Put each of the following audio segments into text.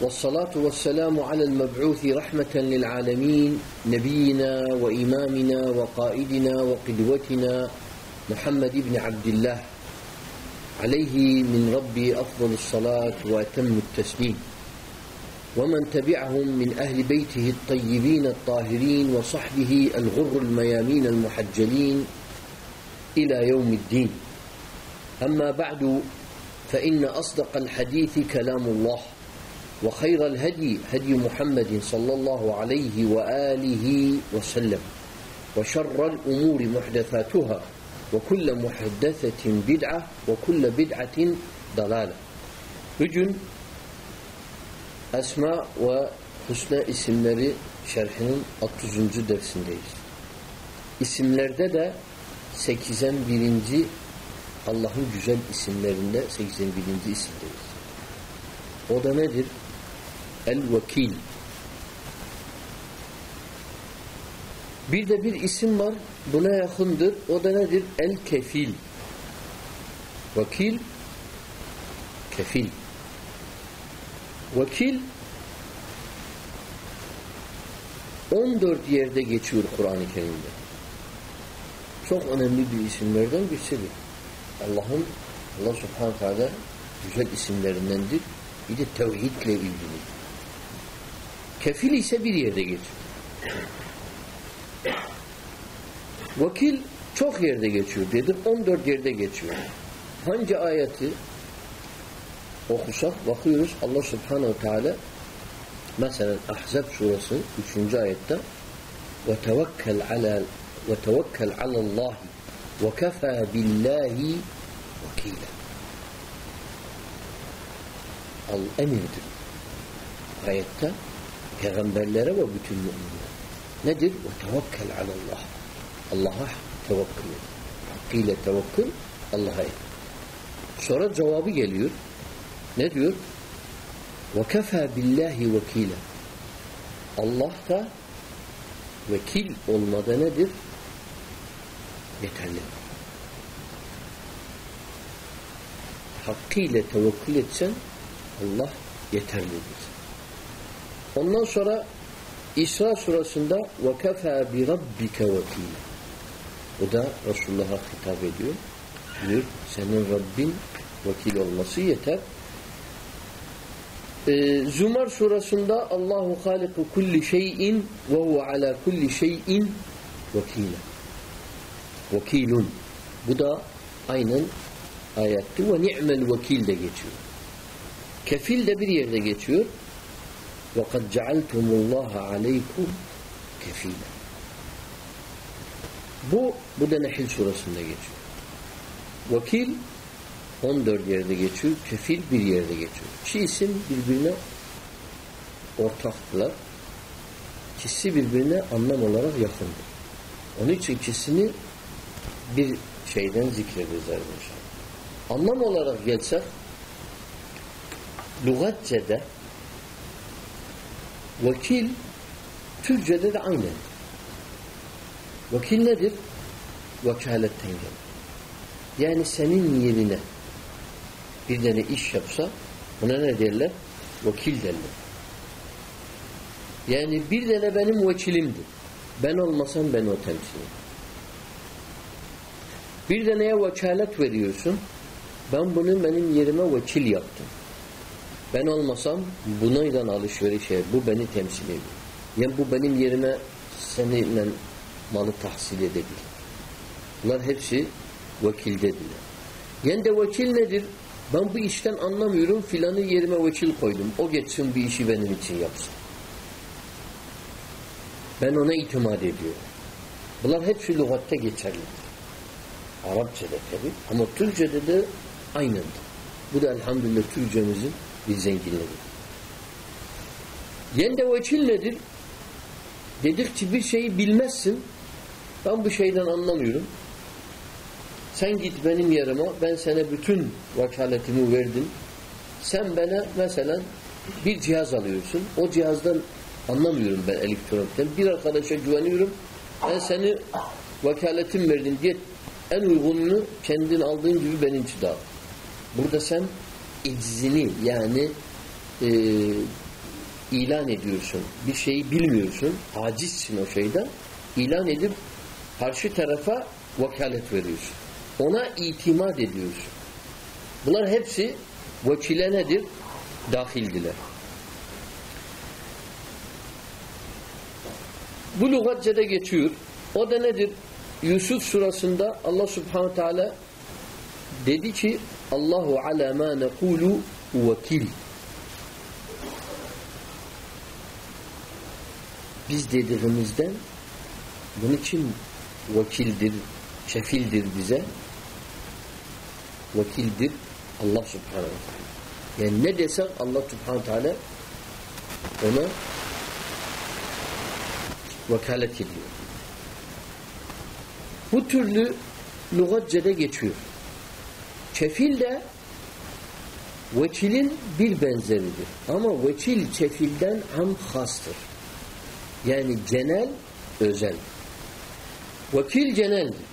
والصلاة والسلام على المبعوث رحمة للعالمين نبينا وإمامنا وقائدنا وقدوتنا محمد بن عبد الله عليه من ربي أفضل الصلاة وأتم التسليم. ومن تبعهم من أهل بيته الطيبين الطاهرين وصحبه الغر الميامين المحجلين إلى يوم الدين. أما بعد فإن أصدق الحديث كلام الله. وخير الهدي هدي محمد صلى الله عليه وآله وسلم وشر الأمور محدثاتها وكل محدثة بدعة وكل بدعة ضلالة Bugün Esma ve Hüsna isimleri şerhinin 30. dersindeyiz. İsimlerde de 81. Allah'ın güzel isimlerinde 81. isimdeyiz. O da nedir? El-Vekil. Bir de bir isim var. Buna yakındır. O da nedir? El-Kefil. Vekil kefil. Vekil 14 yerde geçiyor Kur'an-ı Kerim'de. Çok önemli bir isimlerden birisidir. Allah'ın Allah subhanahu teala güzel isimlerindendir. Bir de tevhidle ilgili. Kefil ise bir yerde geçiyor. Vakil çok yerde geçiyor dedim. 14 yerde geçiyor. Hangi ayeti okusak bakıyoruz Allah subhanehu teala mesela Ahzab suresi 3. ayette ve tevekkel ala ve tevekkel alallahi ve kefa billahi vekila al emirdir. Ayette peygamberlere ve bütün müminlere. Nedir? Ve tevekkel alallah. Allah'a tevekkül et. Hakkıyla tevekkül Allah'a et. Sonra cevabı geliyor. Ne diyor? وَكَفَى billahi وَكِيلًا Allah da vekil olmada nedir? Yeterli. Hakkıyla tevekkül etsen Allah yeterlidir. Ondan sonra İsra surasında وَكَفَى بِرَبِّكَ وَكِيلًا O da Resulullah'a hitap ediyor. Diyor, senin Rabbin vekil olması yeter. Ee, Zumar surasında Allahu haliku kulli şeyin ve huve ala kulli şeyin vekile. Vekilun. Bu da aynen ayetti ve ni'mel vekil de geçiyor. Kefil de bir yerde geçiyor. Ve kad cealtumullaha aleykum kefile. Bu, bu da Nehil surasında geçiyor. Vekil 14 yerde geçiyor. Kefil bir yerde geçiyor. İki isim birbirine ortaktılar. İkisi birbirine anlam olarak yakındır. Onun için ikisini bir şeyden zikredeceğiz inşallah. Anlam olarak gelsek lügatçede vekil Türkçede de aynı. Vekil nedir? Vekaletten gelir. Yani senin yerine bir tane iş yapsa buna ne derler? Vekil derler. Yani bir tane benim vekilimdir. Ben olmasam ben o temsilim. Bir taneye vekalet veriyorsun. Ben bunu benim yerime vekil yaptım. Ben olmasam bunayla alışveriş eder. Bu beni temsil ediyor. Yani bu benim yerime seninle malı tahsil edebilir. Bunlar hepsi vekildediler. Yani de vekil nedir? Ben bu işten anlamıyorum filanı yerime vekil koydum. O geçsin bir işi benim için yapsın. Ben ona itimat ediyorum. Bunlar hepsi lügatta geçerlidir. Arapçada tabi ama Türkçede de aynıdır. Bu da elhamdülillah Türkçemizin bir zenginleri. Yende vekil nedir? Dedik ki bir şeyi bilmezsin. Ben bu şeyden anlamıyorum. Sen git benim yerime, ben sana bütün vekaletimi verdim. Sen bana mesela bir cihaz alıyorsun. O cihazdan anlamıyorum ben elektronikten. Bir arkadaşa güveniyorum. Ben seni vekaletim verdim diye en uygununu kendin aldığın gibi benim için al. Burada sen iczini yani e, ilan ediyorsun. Bir şeyi bilmiyorsun. Acizsin o şeyden. İlan edip karşı tarafa vekalet veriyorsun. Ona itimat ediyorsun. Bunlar hepsi vekile nedir? Dahildiler. Bu lügatçede geçiyor. O da nedir? Yusuf surasında Allah subhanahu teala dedi ki Allahu ala ma nekulu vekil. Biz dediğimizden bunun için vekildir, şefildir bize. Vekildir Allah subhanahu teala. Yani ne desek Allah subhanahu teala ona vekalet ediyor. Bu türlü lügatçede geçiyor. Çefil de vekilin bir benzeridir. Ama vekil çefilden ham hastır. Yani genel, özel. Vekil geneldir.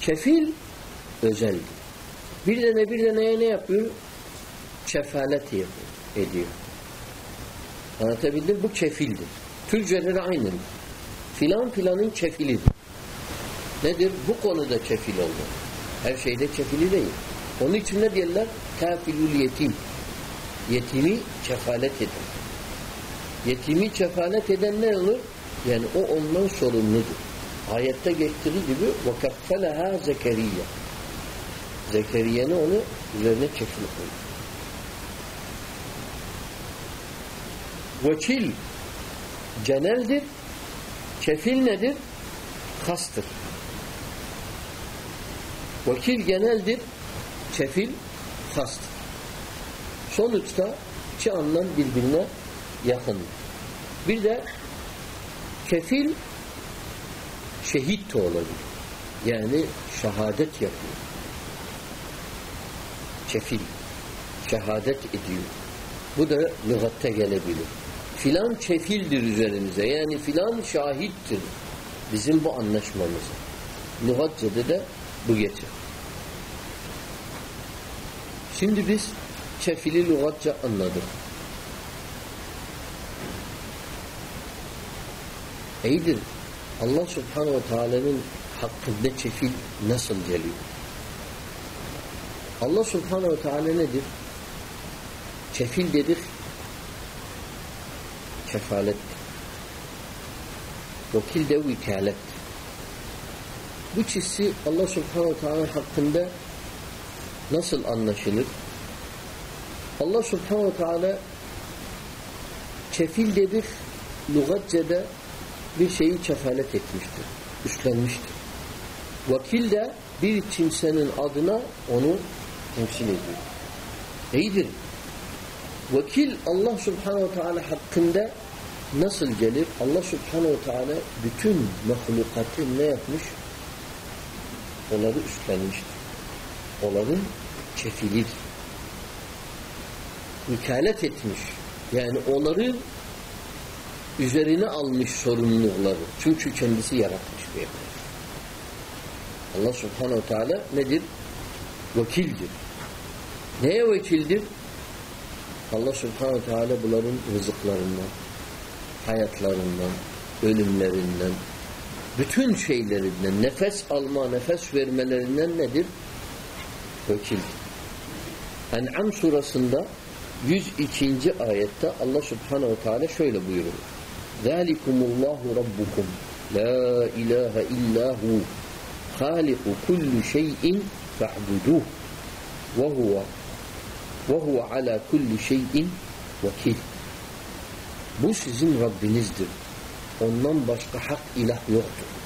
Çefil özeldir. Bir tane bir taneye ne yapıyor? Çefalet yapıyor, ediyor. Anlatabildim? Bu kefildir. Türkçede de aynıdır. Filan filanın kefilidir. Nedir? Bu konuda kefil oldu. Her şeyde kefili değil. Onun için ne diyorlar? Kafilul yetim. Yetimi kefalet eden. Yetimi kefalet eden ne olur? Yani o ondan sorumludur. Ayette geçtiği gibi وَكَفَّلَهَا Zekeriya. Zekeriye'ni onu üzerine kefil koydu. Vekil geneldir. Kefil nedir? Kastır. Vekil geneldir. Kefil kastır. Sonuçta iki anlam birbirine yakındır. Bir de kefil şehit de olabilir. Yani şehadet yapıyor. Kefil. Şehadet ediyor. Bu da lügatte gelebilir. Filan kefildir üzerimize. Yani filan şahittir. Bizim bu anlaşmamız. Lügatçede de bu geçer. Şimdi biz kefili lügatça anladık. İyidir. Allah subhanehu ve teala'nın hakkında kefil nasıl geliyor? Allah subhanehu ve teala nedir? Kefil dedik kefalet. Vekil de vikalet. Bu çizsi Allah subhanahu teala hakkında nasıl anlaşılır? Allah subhanahu teala kefil dedik lügatçede bir şeyi kefalet etmiştir. Üstlenmiştir. Vakil de bir kimsenin adına onu temsil ediyor. İyidir. Vekil Allah subhanehu teala hakkında nasıl gelir? Allah subhanehu teala bütün mahlukatı ne yapmış? Onları üstlenmiştir. Onların kefilidir. Vikalet etmiş. Yani onların üzerine almış sorumlulukları. Çünkü kendisi yaratmış bir Allah subhanehu teala nedir? Vekildir. Neye vekildir? Allah subhanahu teala bunların rızıklarından, hayatlarından, ölümlerinden, bütün şeylerinden, nefes alma, nefes vermelerinden nedir? vekildir. En'am surasında 102. ayette Allah subhanehu teala şöyle buyurur. Zalikumullahu rabbukum la ilahe illahu haliku kullu şeyin fe'buduh ve huve ve huve ala kulli şeyin vekil. Bu sizin Rabbinizdir. Ondan başka hak ilah yoktur.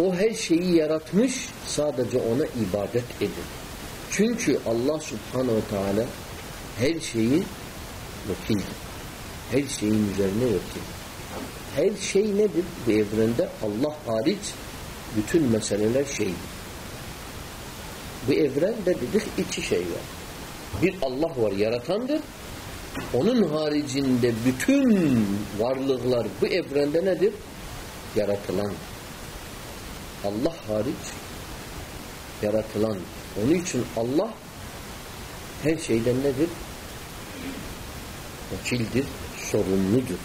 O her şeyi yaratmış, sadece ona ibadet edin. Çünkü Allah subhanehu teala her şeyi vekildir. Her şeyin üzerine vekil. Her şey nedir bu evrende? Allah hariç bütün meseleler şeydir. Bu evrende dedik iki şey var. Bir Allah var yaratandır. Onun haricinde bütün varlıklar bu evrende nedir? Yaratılan. Allah hariç yaratılan. Onun için Allah her şeyden nedir? Vekildir, sorumludur.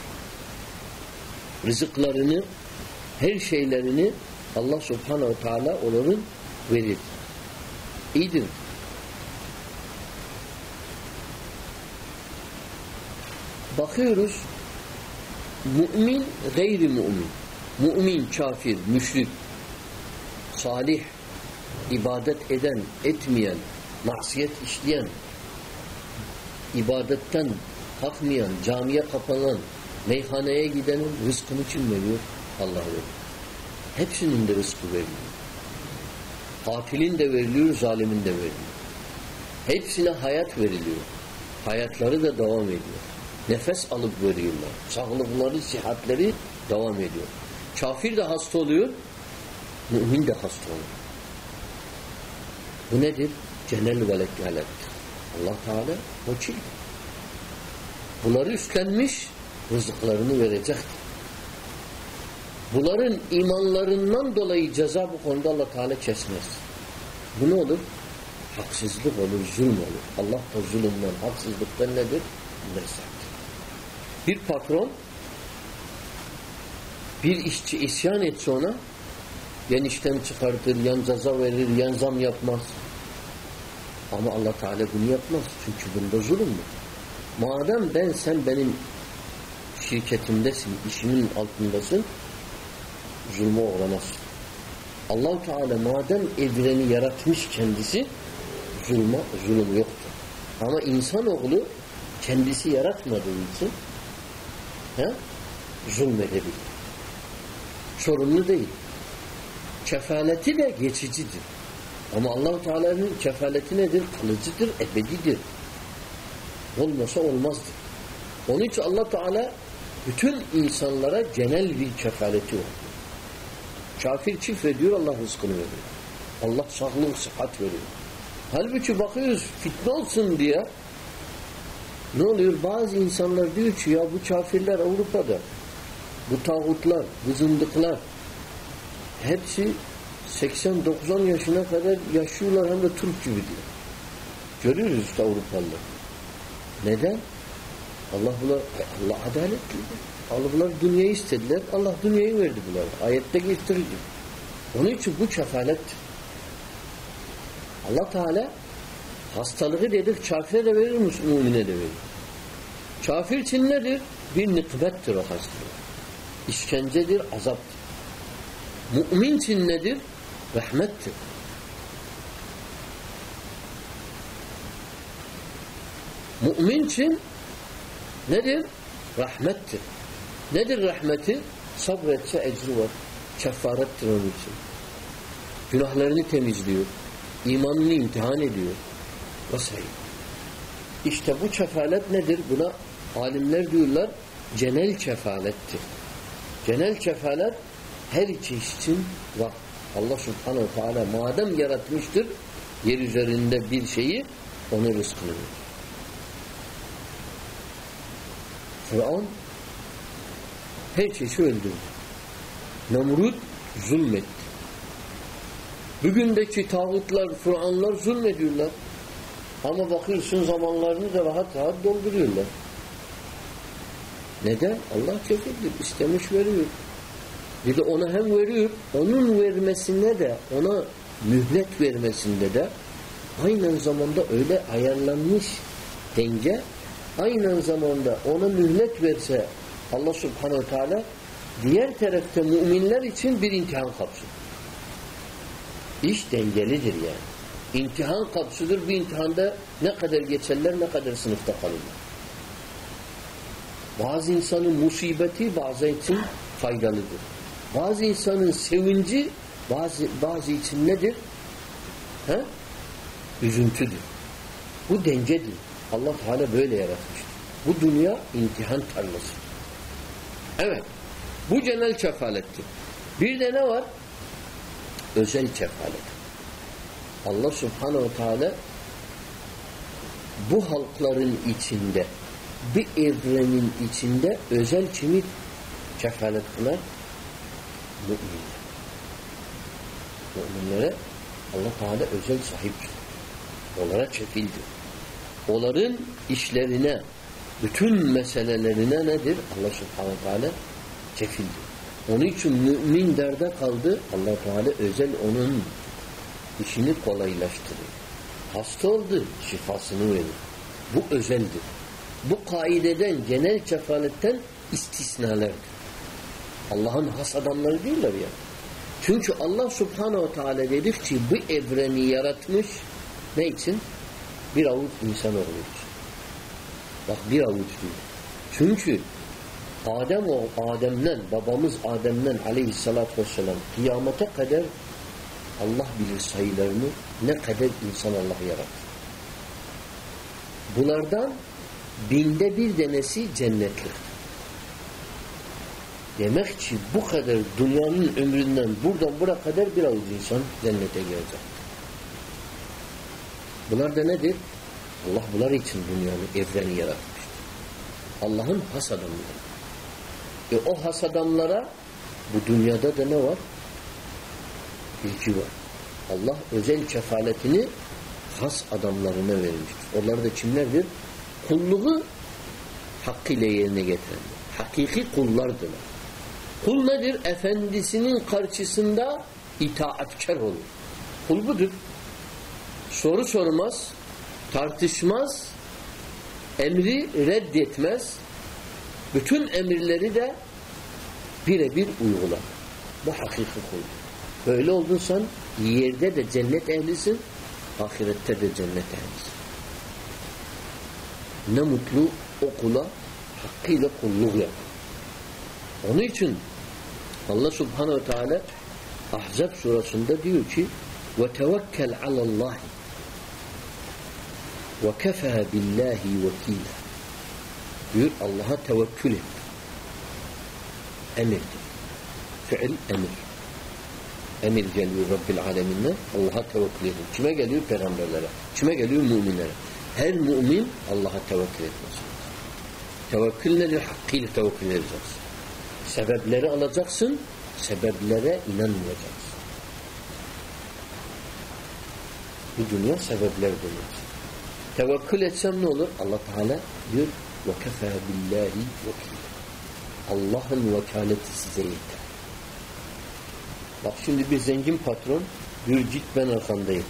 Rızıklarını, her şeylerini Allah subhanehu ve teala onların verir. İyidir. Bakıyoruz mümin, gayri mümin. Mümin, kafir, müşrik, salih, ibadet eden, etmeyen, masiyet işleyen, ibadetten kalkmayan, camiye kapanan, meyhaneye gidenin rızkını kim veriyor? Allah veriyor. Hepsinin de rızkı veriliyor. Katilin de veriliyor, zalimin de veriliyor. Hepsine hayat veriliyor. Hayatları da devam ediyor. Nefes alıp veriyorlar. Sağlıkları, sihatleri devam ediyor. Kafir de hasta oluyor, mümin de hasta oluyor. Bu nedir? Cenel velekâlettir. Allah Teala vekil. Bunları üstlenmiş, rızıklarını verecektir. Bunların imanlarından dolayı ceza bu konuda Allah Teala kesmez. Bu ne olur? Haksızlık olur, zulm olur. Allah da zulümden, haksızlıktan nedir? Münezzehtir. Bir patron bir işçi isyan etse ona yan işten çıkartır, yan ceza verir, yan zam yapmaz. Ama Allah Teala bunu yapmaz. Çünkü bunda zulüm var. Madem ben sen benim şirketimdesin, işimin altındasın, zulme uğramazsın. allah Teala madem evreni yaratmış kendisi, zulma, zulüm yoktur. Ama insanoğlu kendisi yaratmadığı için he, zulmedebilir. Sorumlu değil. Kefaleti de geçicidir. Ama allah Teala'nın kefaleti nedir? Kalıcıdır, ebedidir. Olmasa olmazdır. Onun için allah Teala bütün insanlara genel bir kefaleti var. Kafir çift ediyor, Allah rızkını veriyor. Allah sağlık, sıhhat veriyor. Halbuki bakıyoruz fitne olsun diye ne oluyor? Bazı insanlar diyor ki ya bu kafirler Avrupa'da bu tağutlar, bu zındıklar hepsi 80-90 yaşına kadar yaşıyorlar hem de Türk gibi diyor. Görüyoruz işte Avrupalılar. Neden? Allah buna Allah adaletlidir. Allah bunlar dünyayı istediler. Allah dünyayı verdi bunlara. Ayette getirici. Onun için bu kefalettir. Allah Teala hastalığı dedik kafire de verir, mümine de verir. Kafir için nedir? Bir nikbettir o hastalık. İşkencedir, azaptır. Mümin için nedir? Rahmettir. Mümin için nedir? Rahmettir. Nedir rahmeti? Sabretse ecri var. Kefarettir onun için. Günahlarını temizliyor. İmanını imtihan ediyor. Vesaire. İşte bu kefalet nedir? Buna alimler diyorlar cenel kefalettir. Genel kefalet her için var. Allah subhanehu teala madem yaratmıştır yer üzerinde bir şeyi onu rızkını verir. Fıraun her çeşi öldürdü. Nemrut zulmetti. Bugündeki tağutlar, Fıraunlar zulmediyorlar. Ama bakıyorsun zamanlarını da rahat rahat dolduruyorlar. Neden? Allah kefildir. İstemiş veriyor. Bir de ona hem veriyor, onun vermesinde de, ona mühlet vermesinde de aynı zamanda öyle ayarlanmış denge, aynı zamanda ona mühlet verse Allah subhanehu teala diğer tarafta müminler için bir imtihan kapsıdır. İş dengelidir yani. İmtihan kapsıdır. Bu imtihanda ne kadar geçerler, ne kadar sınıfta kalırlar. Bazı insanın musibeti bazı için faydalıdır. Bazı insanın sevinci bazı bazı için nedir? He? Üzüntüdür. Bu dengedir. Allah Teala böyle yaratmıştır. Bu dünya imtihan tarlası. Evet. Bu genel kefalettir. Bir de ne var? Özel kefalet. Allah Subhanahu Teala bu halkların içinde bir evrenin içinde özel kimi kefalet kılar? Müminler. Müminlere Allah Teala özel sahiptir. Onlara çekildi. Onların işlerine, bütün meselelerine nedir? Allah Subhanahu Teala çekildi. Onun için mümin derde kaldı. Allah Teala özel onun işini kolaylaştırır. Hasta oldu, şifasını verir. Bu özeldir. Bu kaideden, genel kefaletten istisnalardır. Allah'ın has adamları değiller ya. Çünkü Allah Subhanahu Teala dedik ki bu evreni yaratmış ne için? Bir avuç insan için. Bak bir avuç değil. Çünkü Adem o Adem'den, babamız Adem'den aleyhissalatü vesselam kıyamete kadar Allah bilir sayılarını ne kadar insan Allah yarattı. Bunlardan binde bir denesi cennetlik. Demek ki bu kadar dünyanın ömründen buradan buraya kadar bir avuç insan cennete girecek. Bunlar da nedir? Allah bunlar için dünyanın evreni yaratmıştır. Allah'ın has adamları. E o has adamlara bu dünyada da ne var? Bilgi var. Allah özel kefaletini has adamlarına vermiştir. Onlar da kimlerdir? Kulluğu hakkıyla yerine getirenler. Hakiki kullardırlar. Kul nedir? Efendisinin karşısında itaatkar olur. Kul budur. Soru sormaz, tartışmaz, emri reddetmez, bütün emirleri de birebir uygular. Bu hakiki kuldur. Böyle oldunsan yerde de cennet ehlisin, ahirette de cennet ehlisin. Ne mutlu o kula hakkıyla kulluk yap. Onun için Allah Subhanahu ve Teala Ahzab surasında diyor ki ve tevekkel alallahi ve kefe billahi vekila diyor Allah'a tevekkül et. Emirdir. Fiil emir. Emir geliyor Rabbil Alemin'le Allah'a tevekkül edin. Kime geliyor? Peygamberlere. Kime geliyor? Müminlere. Her mümin Allah'a tevekkül etmesi. Tevekkül nedir? Hakkıyla tevekkül edeceksin. Sebepleri alacaksın. Sebeplere inanmayacaksın. Bu dünya sebepler dünyası. Tevekkül etsem ne olur? Allah Teala diyor وَكَفَى بِاللّٰهِ وَكِيلًا Allah'ın vekaleti size yeter. Bak şimdi bir zengin patron diyor git ben arkandayım.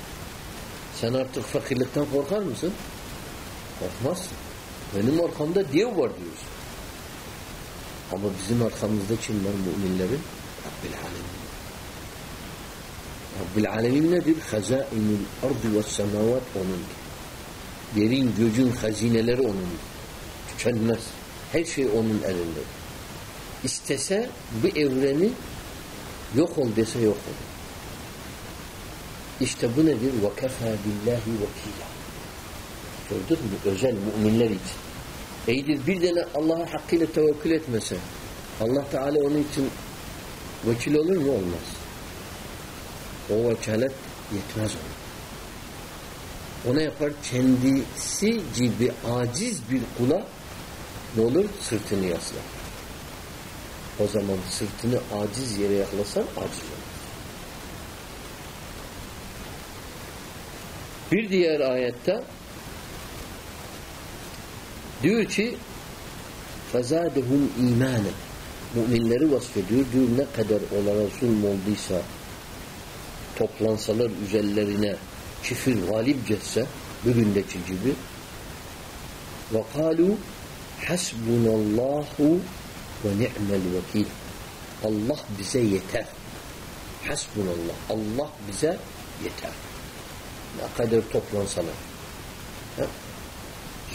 Sen artık fakirlikten korkar mısın? Korkmazsın. Benim arkamda dev var diyorsun. Ama bizim arkamızda kim var müminlerin? Rabbil Alemin. Rabbil Alemin nedir? Hazainul ardı ve semavat onundur. Yerin göcün hazineleri onundur. Tükenmez. Her şey onun elinde. İstese bu evreni yok ol dese yok olur. İşte bu nedir? وَكَفَى بِاللّٰهِ وَكِيلًا Gördün mü? Özel müminler için. İyidir bir tane Allah'a hakkıyla tevekkül etmese Allah Teala onun için vekil olur mu? Olmaz. O vekalet yetmez ona. Ona yapar kendisi gibi aciz bir kula ne olur? Sırtını yaslar. O zaman sırtını aciz yere yaklasan aciz olur. Bir diğer ayette diyor ki فَزَادَهُمْ اِيمَانًا Müminleri vasfediyor. Diyor ne kadar onlara zulm olduysa toplansalar üzerlerine kifir galip geçse bugündeki gibi وَقَالُوا حَسْبُنَ اللّٰهُ وَنِعْمَ الْوَكِيلِ Allah bize yeter. Hasbunallah. Allah bize yeter. Ne kadar toplansalar. Ha?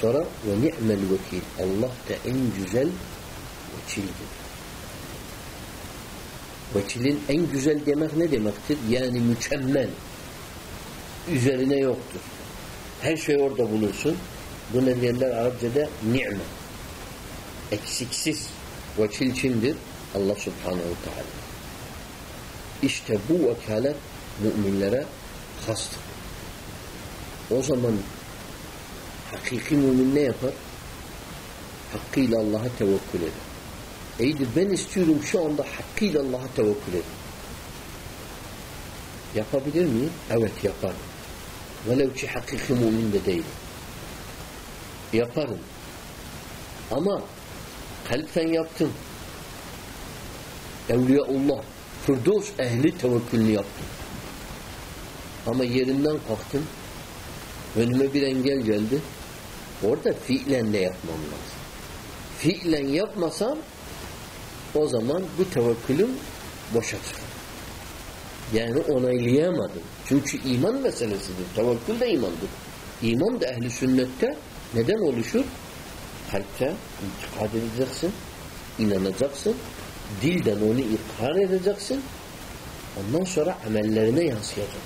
Sonra ve ni'mel vekil. Allah da en güzel vekildir. Vekilin en güzel demek ne demektir? Yani mükemmel. Üzerine yoktur. Her şey orada bulursun. Bu ne diyorlar Arapçada? Ni'me. Eksiksiz. Vekil kimdir? Allah subhanehu teala. İşte bu vekalet müminlere hastır. O zaman hakiki mümin ne yapar? Hakkıyla Allah'a tevekkül eder. İyidir ben istiyorum şu anda hakkıyla Allah'a tevekkül eder. Yapabilir miyim? Evet yaparım. Velev ki hakiki mümin de değilim. Yaparım. Ama kalpten yaptım. Evliyaullah, Firdevs ehli tevekkülünü yaptım. Ama yerinden kalktım. Önüme bir engel geldi. Orada fiilen de yapmam lazım. Fiilen yapmasam o zaman bu tevekkülüm boşa çıkar. Yani onaylayamadım. Çünkü iman meselesidir. Tevekkül de imandır. İman da ehli sünnette neden oluşur? Kalpte itikad edeceksin, inanacaksın, dilden onu ikrar edeceksin, ondan sonra amellerine yansıyacak.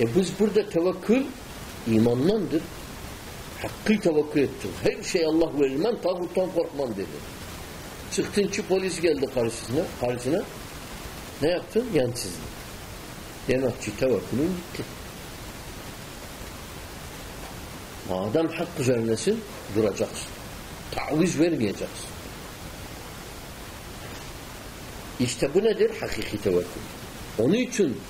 E biz burada tevekkül imandandır. Hakkı tevekkül ettim. Her şey Allah verir. Ben tağuttan korkmam dedi. Çıktın ki polis geldi karşısına, karşısına. Ne yaptın? Yansızdın. Demek ki tevekkülün gitti. Madem hak üzerinesin duracaksın. Taviz vermeyeceksin. İşte bu nedir? Hakiki tevekkül. Onun için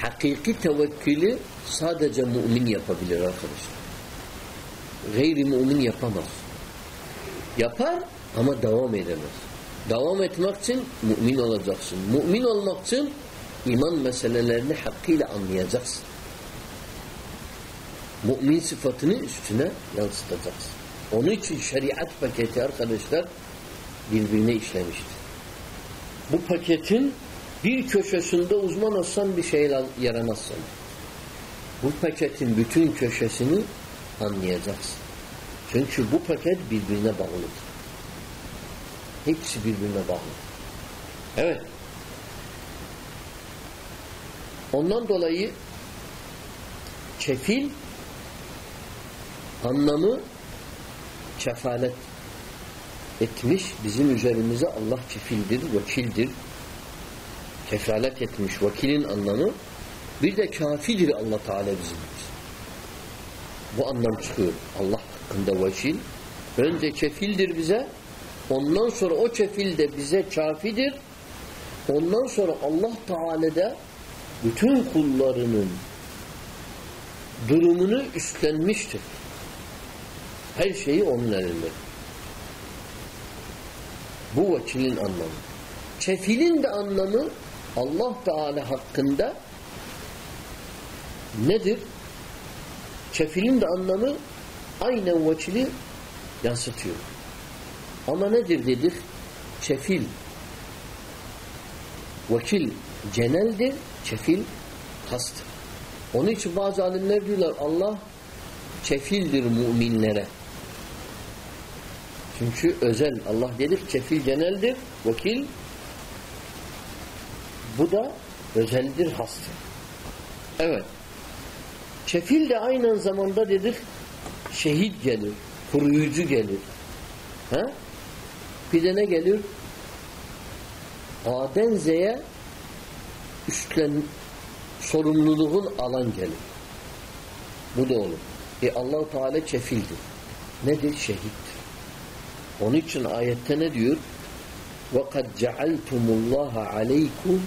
hakiki tevekkülü sadece mümin yapabilir arkadaşlar. Gayri mümin yapamaz. Yapar ama devam edemez. Devam etmek için mümin olacaksın. Mümin olmak için iman meselelerini hakkıyla anlayacaksın. Mümin sıfatını üstüne yansıtacaksın. Onun için şeriat paketi arkadaşlar birbirine işlemiştir. Bu paketin bir köşesinde uzman olsan bir şey yaramazsın. Bu paketin bütün köşesini anlayacaksın. Çünkü bu paket birbirine bağlıdır. Hepsi birbirine bağlı. Evet. Ondan dolayı kefil anlamı kefalet etmiş. Bizim üzerimize Allah kefildir, vekildir. Kefalet etmiş. Vekilin anlamı bir de kafidir Allah Teala bizim. Bu anlam çıkıyor. Allah hakkında vekil. Önce kefildir bize. Ondan sonra o kefil de bize kafidir. Ondan sonra Allah Teala da bütün kullarının durumunu üstlenmiştir. Her şeyi onun elinde. Bu vekilin anlamı. Kefilin de anlamı Allah Teala hakkında nedir? Kefilin de anlamı aynen vekili yansıtıyor. Ama nedir dedik? Kefil. Vekil geneldir, kefil hastır. Onun için bazı alimler diyorlar Allah kefildir müminlere. Çünkü özel Allah dedik kefil geneldir, vekil bu da özeldir, hastır. Evet. Kefil de aynı zamanda dedik şehit gelir, koruyucu gelir. Ha? Bir de ne gelir? A'den Z'ye üstlen sorumluluğun alan gelir. Bu da olur. E allah Teala kefildir. Nedir? Şehittir. Onun için ayette ne diyor? وَقَدْ جَعَلْتُمُ اللّٰهَ عَلَيْكُمْ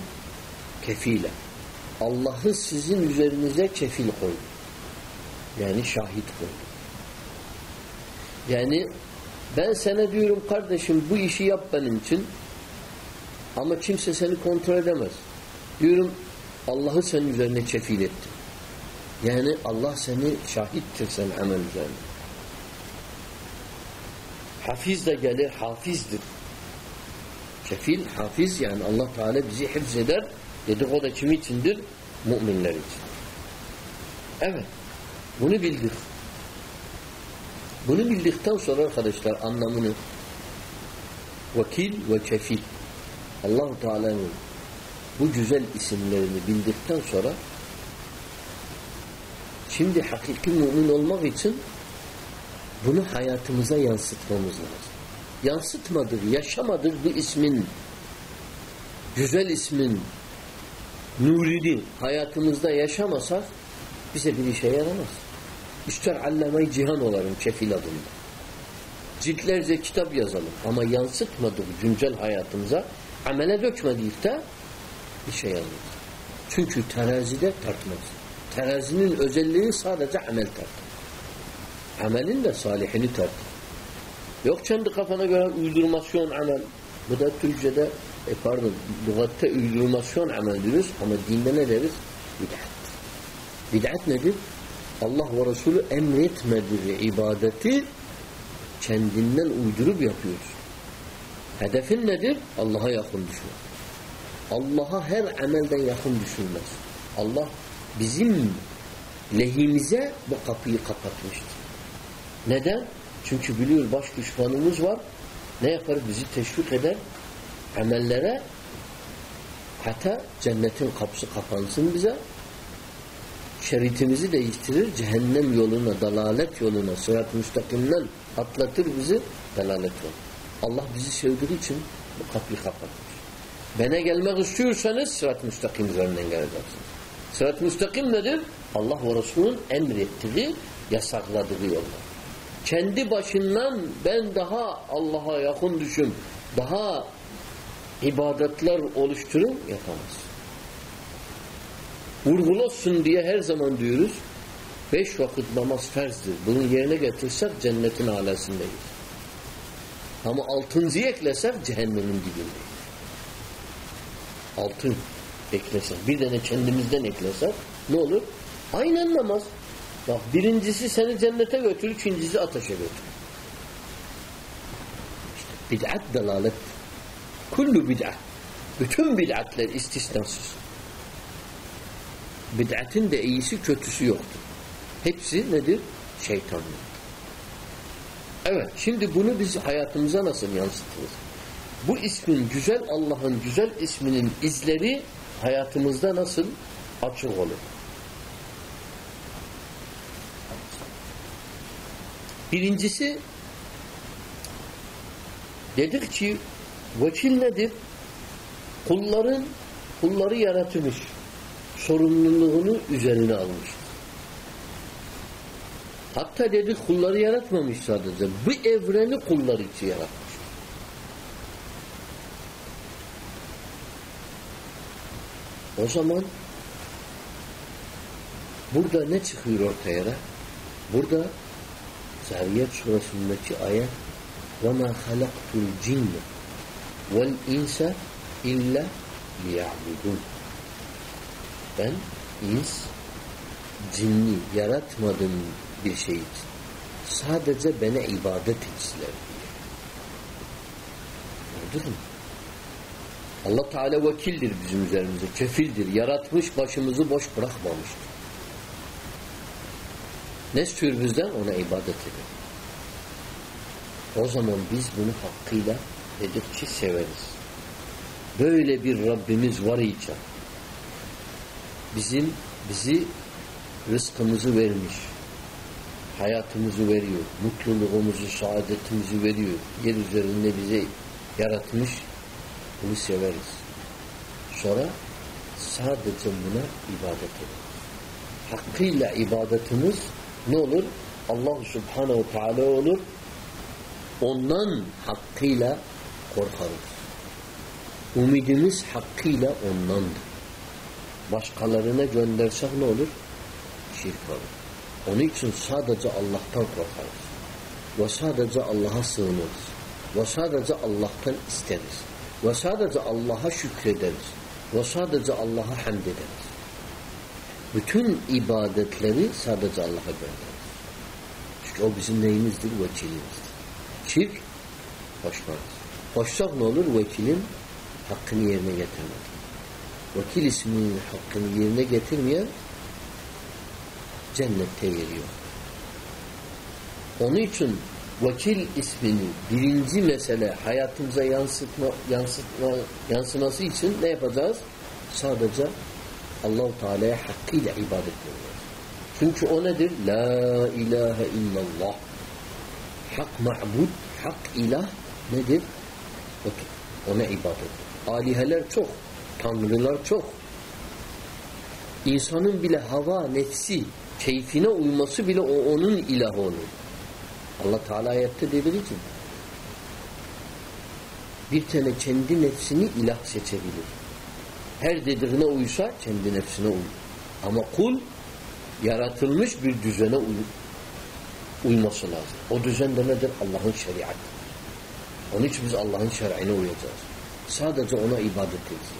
kefile. Allah'ı sizin üzerinize kefil koydu. Yani şahit koydu. Yani ben sana diyorum kardeşim bu işi yap benim için ama kimse seni kontrol edemez. Diyorum Allah'ı senin üzerine kefil etti. Yani Allah seni şahittir sen amel üzerine. Hafiz de gelir, hafizdir. Kefil, hafiz yani Allah Teala bizi hifz eder. Dedik o da kim içindir? Müminler için. Evet. Bunu bildik. Bunu bildikten sonra arkadaşlar anlamını vekil ve kefil Allah-u Teala'nın bu güzel isimlerini bildikten sonra Şimdi hakiki mümin olmak için bunu hayatımıza yansıtmamız lazım. Yansıtmadık, yaşamadık bu ismin, güzel ismin, nurini hayatımızda yaşamasak bize bir işe yaramaz. İster allame cihan olalım kefil adında. Ciltlerce kitap yazalım ama yansıtmadık güncel hayatımıza amele dökmedik de işe yaramaz. Çünkü terazide tartmaz. Terazinin özelliği sadece amel tartır. Amelin de salihini tartır. Yok kendi kafana göre uydurmasyon amel. Bu da Türkçe'de e pardon, lügatte uydurmasyon amel diyoruz ama dinde ne deriz? Bid'at. Bid'at nedir? Allah ve Resulü emretmediği ibadeti kendinden uydurup yapıyoruz. Hedefin nedir? Allah'a yakın düşmek. Allah'a her amelden yakın düşünmez. Allah bizim lehimize bu kapıyı kapatmıştır. Neden? Çünkü biliyor baş düşmanımız var. Ne yapar? Bizi teşvik eder. Amellere hatta cennetin kapısı kapansın bize. Şeritimizi değiştirir. Cehennem yoluna, dalalet yoluna, sırat müstakimden atlatır bizi dalalet yoluna. Allah bizi sevdiği için bu kapıyı kapatmış. Bana gelmek istiyorsanız sırat müstakim üzerinden geleceksiniz. Sırat müstakim nedir? Allah ve Resul'ün emrettiği, yasakladığı yollar. Kendi başından ben daha Allah'a yakın düşüm, daha ibadetler oluşturum yapamaz. Vurgulasın diye her zaman diyoruz. Beş vakit namaz ferzdir. Bunu yerine getirsek cennetin alesindeyiz. Ama altıncıyı eklesek cehennemin dibindeyiz. Altın eklesek, bir tane kendimizden eklesek ne olur? Aynen namaz. Bak birincisi seni cennete götürür, ikincisi ateşe götürür. İşte bid'at dalalet. Kullu bid'at. Bütün bid'atler istisnasız. Bid'atin de iyisi kötüsü yoktur. Hepsi nedir? Şeytanlık. Evet, şimdi bunu biz hayatımıza nasıl yansıtırız? Bu ismin güzel Allah'ın güzel isminin izleri hayatımızda nasıl açık olur? Birincisi dedik ki vekil nedir? Kulların kulları yaratmış Sorumluluğunu üzerine almış. Hatta dedik kulları yaratmamış sadece. Bu evreni kullar için yaratmış. O zaman burada ne çıkıyor ortaya? Burada Zariyat surasındaki ayet وَمَا خَلَقْتُ الْجِنَّ وَالْاِنْسَ اِلَّا لِيَعْبُدُونَ ben ins, cinni yaratmadım bir şey için. Sadece bana ibadet etsinler diye. Mü? Allah Teala vekildir bizim üzerimize, kefildir. Yaratmış, başımızı boş bırakmamıştır. Ne istiyor? Ona ibadet edin. O zaman biz bunu hakkıyla dedikçe severiz. Böyle bir Rabbimiz var için bizim bizi rızkımızı vermiş. Hayatımızı veriyor. Mutluluğumuzu, saadetimizi veriyor. Yer üzerinde bize yaratmış. Bunu severiz. Sonra sadece buna ibadet ederiz. Hakkıyla ibadetimiz ne olur? Allah subhanehu teala olur. Ondan hakkıyla korkarız. Umidimiz hakkıyla ondandır. Başkalarına göndersek ne olur? Şirk olur. Onun için sadece Allah'tan korkarız. Ve sadece Allah'a sığınırız. Ve sadece Allah'tan isteriz. Ve sadece Allah'a şükrederiz. Ve sadece Allah'a hamd ederiz. Bütün ibadetleri sadece Allah'a gönderir. Çünkü o bizim neyimizdir? Vekilimizdir. Şirk koşmaz. Koşsak ne olur? Vekilin hakkını yerine getirmez. Vekil isminin hakkını yerine getirmeyen cennette yeri yok. Onun için vekil ismini birinci mesele hayatımıza yansıtma, yansıtma, yansıması için ne yapacağız? Sadece Allahu Teala'ya hakkıyla ibadet ediyoruz. Çünkü o nedir? La ilahe illallah. Hak ma'bud, hak ilah nedir? Otur. Ona ibadet. Aliheler çok. Tanrılar çok. İnsanın bile hava, nefsi, keyfine uyması bile o onun ilahı onun. Allah Teala ayette dediği için bir tane kendi nefsini ilah seçebilir. Her dediğine uysa kendi nefsine uyur. Ama kul yaratılmış bir düzene uy uyması lazım. O düzen de nedir? Allah'ın şeriatı. Onun için biz Allah'ın şer'ine uyacağız. Sadece ona ibadet edeceğiz.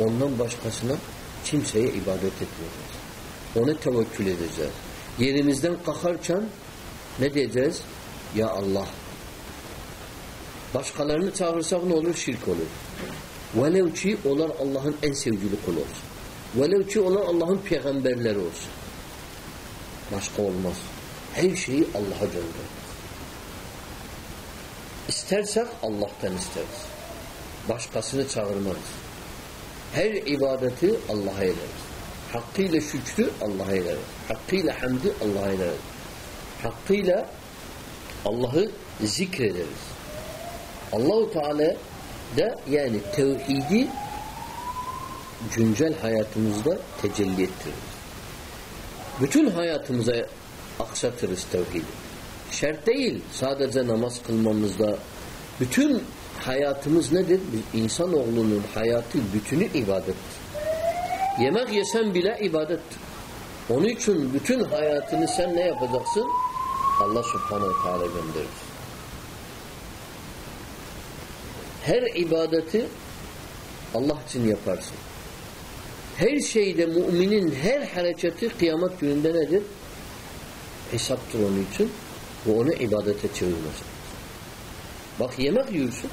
Ondan başkasına kimseye ibadet etmeyeceğiz. Ona tevekkül edeceğiz. Yerimizden kalkarken ne diyeceğiz? Ya Allah Başkalarını çağırırsak ne olur? Şirk olur. Velev ki onlar Allah'ın en sevgili kulu olsun. Velev ki onlar Allah'ın peygamberleri olsun. Başka olmaz. Her şeyi Allah'a gönder. İstersek Allah'tan isteriz. Başkasını çağırmayız. Her ibadeti Allah'a ederiz. Hakkıyla şükrü Allah'a ederiz. Hakkıyla hamdi Allah'a ederiz. Hakkıyla Allah'ı zikrederiz. Allahu Teala da yani tevhidi güncel hayatımızda tecelli ettirir. Bütün hayatımıza aksatırız tevhidi. Şart değil sadece namaz kılmamızda. Bütün hayatımız nedir? İnsanoğlunun hayatı bütünü ibadettir. Yemek yesen bile ibadettir. Onun için bütün hayatını sen ne yapacaksın? Allah subhanehu teala gönderir. Her ibadeti Allah için yaparsın. Her şeyde müminin her hareketi kıyamet gününde nedir? Hesaptır onun için ve onu ibadete çevirmez. Bak yemek yiyorsun.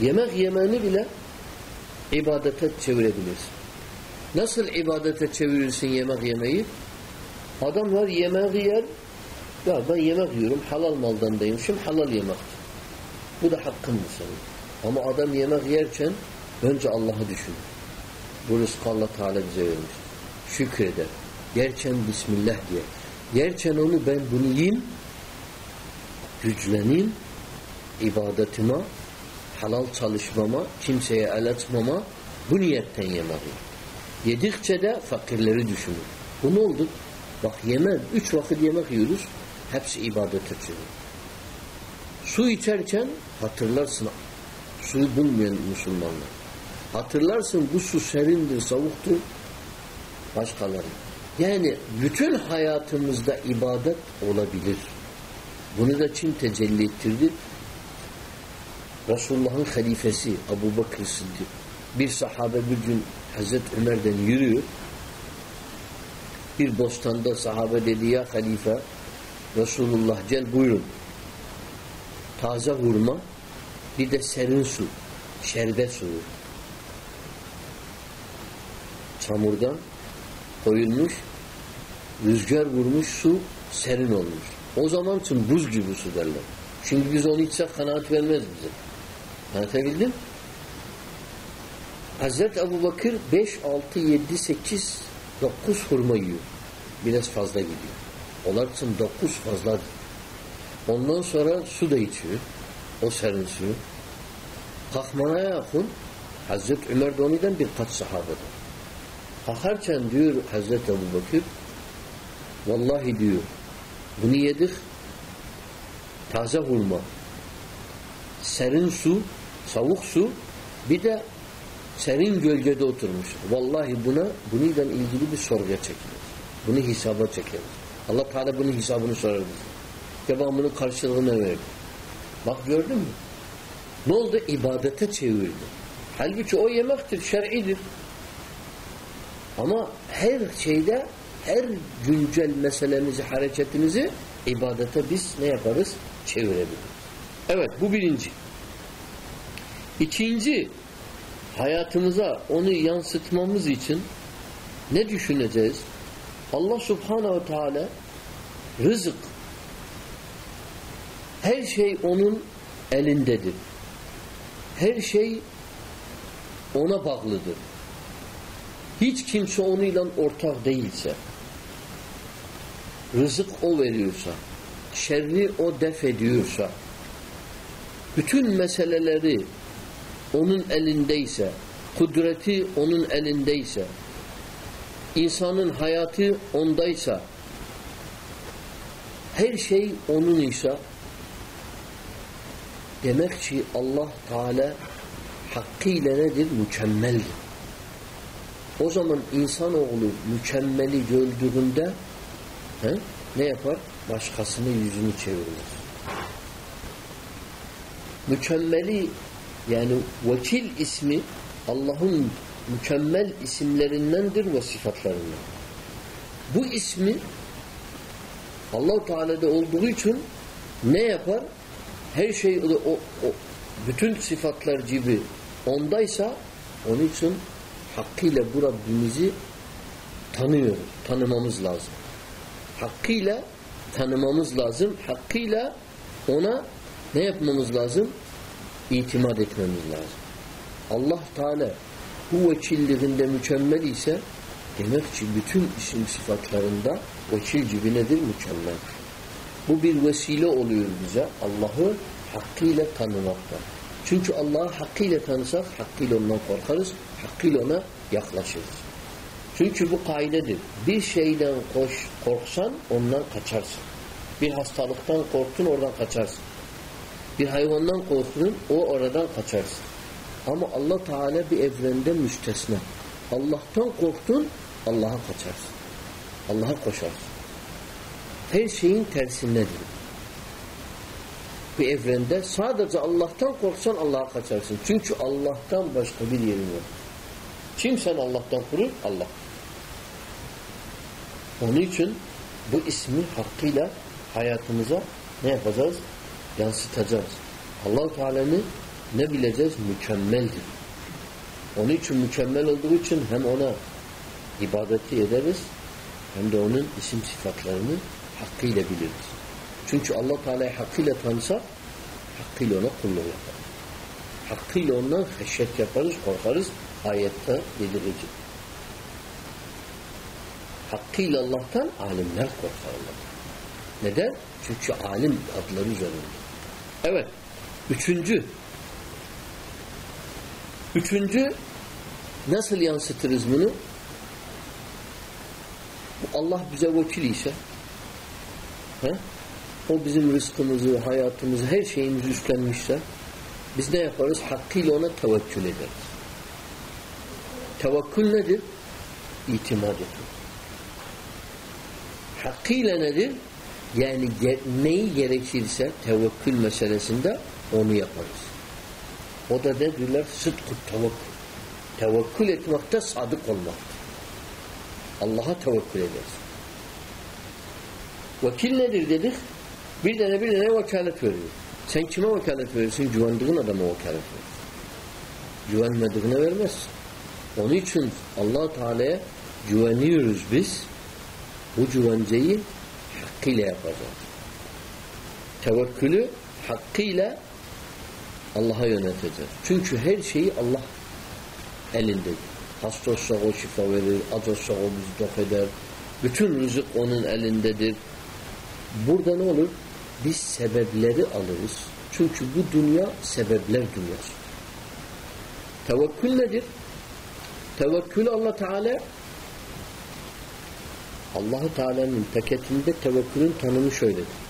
Yemek yemeğini bile ibadete çevirebilirsin. Nasıl ibadete çevirirsin yemek yemeği? Adam var yemeği yer ya ben yemek yiyorum halal maldan da yemişim halal yemektir. Bu da hakkındır senin. Ama adam yemek yerken önce Allah'ı düşün. Bu rızkı Allah Teala bize vermiş. Şükreder. Yerken Bismillah diye. Yerken onu ben bunu yiyeyim, güçleneyim, ibadetime, halal çalışmama, kimseye el açmama, bu niyetten yemeliyim. Yedikçe de fakirleri düşünür. Bu ne oldu? Bak yemek, üç vakit yemek yiyoruz, hepsi ibadete çeviriyor. Su içerken hatırlarsın suyu bulmayan Müslümanlar. Hatırlarsın bu su serindir, savuktur. Başkaları. Yani bütün hayatımızda ibadet olabilir. Bunu da kim tecelli ettirdi? Resulullah'ın halifesi Abu Bakır Sıddık. Bir sahabe bir gün Hazreti Ömer'den yürüyor. Bir bostanda sahabe dedi ya halife Resulullah gel buyurun. Taze hurma bir de serin su. Şerbet suyu. Çamurdan koyulmuş rüzgar vurmuş su serin olmuş. O zaman için buz gibi su derler. Şimdi biz onu içsek kanaat vermez bize. Anlatabildim? Hazreti Ebu Bakır 5, 6, 7, 8, 9 hurma yiyor. Biraz fazla gidiyor. Onlar için 9 fazladır. Ondan sonra su da içiyor. O serin suyu. Kalkmana yakın Hazreti Ömer de oniden birkaç sahabeden. Kalkarken diyor Hazreti Ebu Bakır vallahi diyor bunu yedik taze hurma serin su savuk su bir de serin gölgede oturmuş. Vallahi buna bununla ilgili bir sorguya çekilir. Bunu hesaba çekilir. Allah Teala bunun hesabını sorar bize. Devamının karşılığını verir. Bak gördün mü? Ne oldu? İbadete çevirdi. Halbuki o yemektir, şer'idir. Ama her şeyde, her güncel meselemizi, hareketimizi ibadete biz ne yaparız? Çevirebiliriz. Evet, bu birinci. İkinci, hayatımıza onu yansıtmamız için ne düşüneceğiz? Allah subhanehu teala rızık her şey onun elindedir. Her şey ona bağlıdır. Hiç kimse onunla ortak değilse rızık o veriyorsa, şerri o def ediyorsa, bütün meseleleri onun elindeyse, kudreti onun elindeyse, insanın hayatı ondaysa, her şey onun ise demek ki Allah Teala hakkıyla nedir? Mükemmeldir. O zaman insanoğlu mükemmeli gördüğünde he, ne yapar? Başkasının yüzünü çevirmez. Mükemmeli yani vekil ismi Allah'ın mükemmel isimlerindendir ve sıfatlarından. Bu ismi Allah-u Teala'da olduğu için ne yapar? Her şey o, o, o bütün sıfatlar gibi ondaysa onun için hakkıyla bu Rabbimizi tanıyoruz. Tanımamız lazım. Hakkıyla tanımamız lazım. Hakkıyla ona ne yapmamız lazım? İtimat etmemiz lazım. Allah Teala bu vekilliğinde mükemmel ise demek ki bütün isim sıfatlarında vekil gibi nedir? Mükemmel. Bu bir vesile oluyor bize Allah'ı hakkıyla tanımakta. Çünkü Allah'ı hakkıyla tanısak hakkıyla ondan korkarız, hakkıyla ona yaklaşırız. Çünkü bu kaidedir. Bir şeyden koş, korksan ondan kaçarsın. Bir hastalıktan korktun oradan kaçarsın. Bir hayvandan korktun o oradan kaçarsın. Ama Allah Teala bir evrende müstesna. Allah'tan korktun Allah'a kaçarsın. Allah'a koşarsın. Her şeyin tersindedir. Bir evrende sadece Allah'tan korksan Allah'a kaçarsın. Çünkü Allah'tan başka bir yerin yok. Kim sen Allah'tan korur? Allah. Onun için bu ismi hakkıyla hayatımıza ne yapacağız? Yansıtacağız. Allah-u Teala'nı ne bileceğiz? Mükemmeldir. Onun için mükemmel olduğu için hem ona ibadeti ederiz hem de onun isim sıfatlarını hakkıyla biliriz. Çünkü Allah Teala'yı hakkıyla tanısak hakkıyla ona kulluk yaparız. Hakkıyla ondan heşyet yaparız, korkarız. Ayette belirecek. Hakkıyla Allah'tan alimler korkar Allah'tan. Neden? Çünkü alim adları üzerinde. Evet. Üçüncü. Üçüncü nasıl yansıtırız bunu? Bu Allah bize vekil ise he? o bizim rızkımızı, hayatımızı, her şeyimizi üstlenmişse biz ne yaparız? Hakkıyla ona tevekkül ederiz. Tevekkül nedir? İtimat etmek. Hakkıyla nedir? Yani neyi gerekirse tevekkül meselesinde onu yaparız. O da ne diyorlar? Sıdkı tevekkül. Tevekkül etmekte sadık olmaktır. Allah'a tevekkül ederiz. Vekil nedir dedik? Bir tane bir tane vekalet veriyor. Sen kime vekalet verirsin? Güvendiğin adama vekalet verirsin. Güvenmediğine vermezsin. Onun için allah Teala'ya güveniyoruz biz. Bu güvenceyi hakkıyla yapacağız. Tevekkülü hakkıyla Allah'a yöneteceğiz. Çünkü her şeyi Allah elindedir. Hasta olsa o şifa verir, aç olsa o bizi dok eder. Bütün rızık onun elindedir. Burada ne olur? Biz sebepleri alırız. Çünkü bu dünya sebepler dünyası. Tevekkül nedir? Tevekkül Allah Teala Allahu Teala'nın paketinde tevekkülün tanımı şöyledir.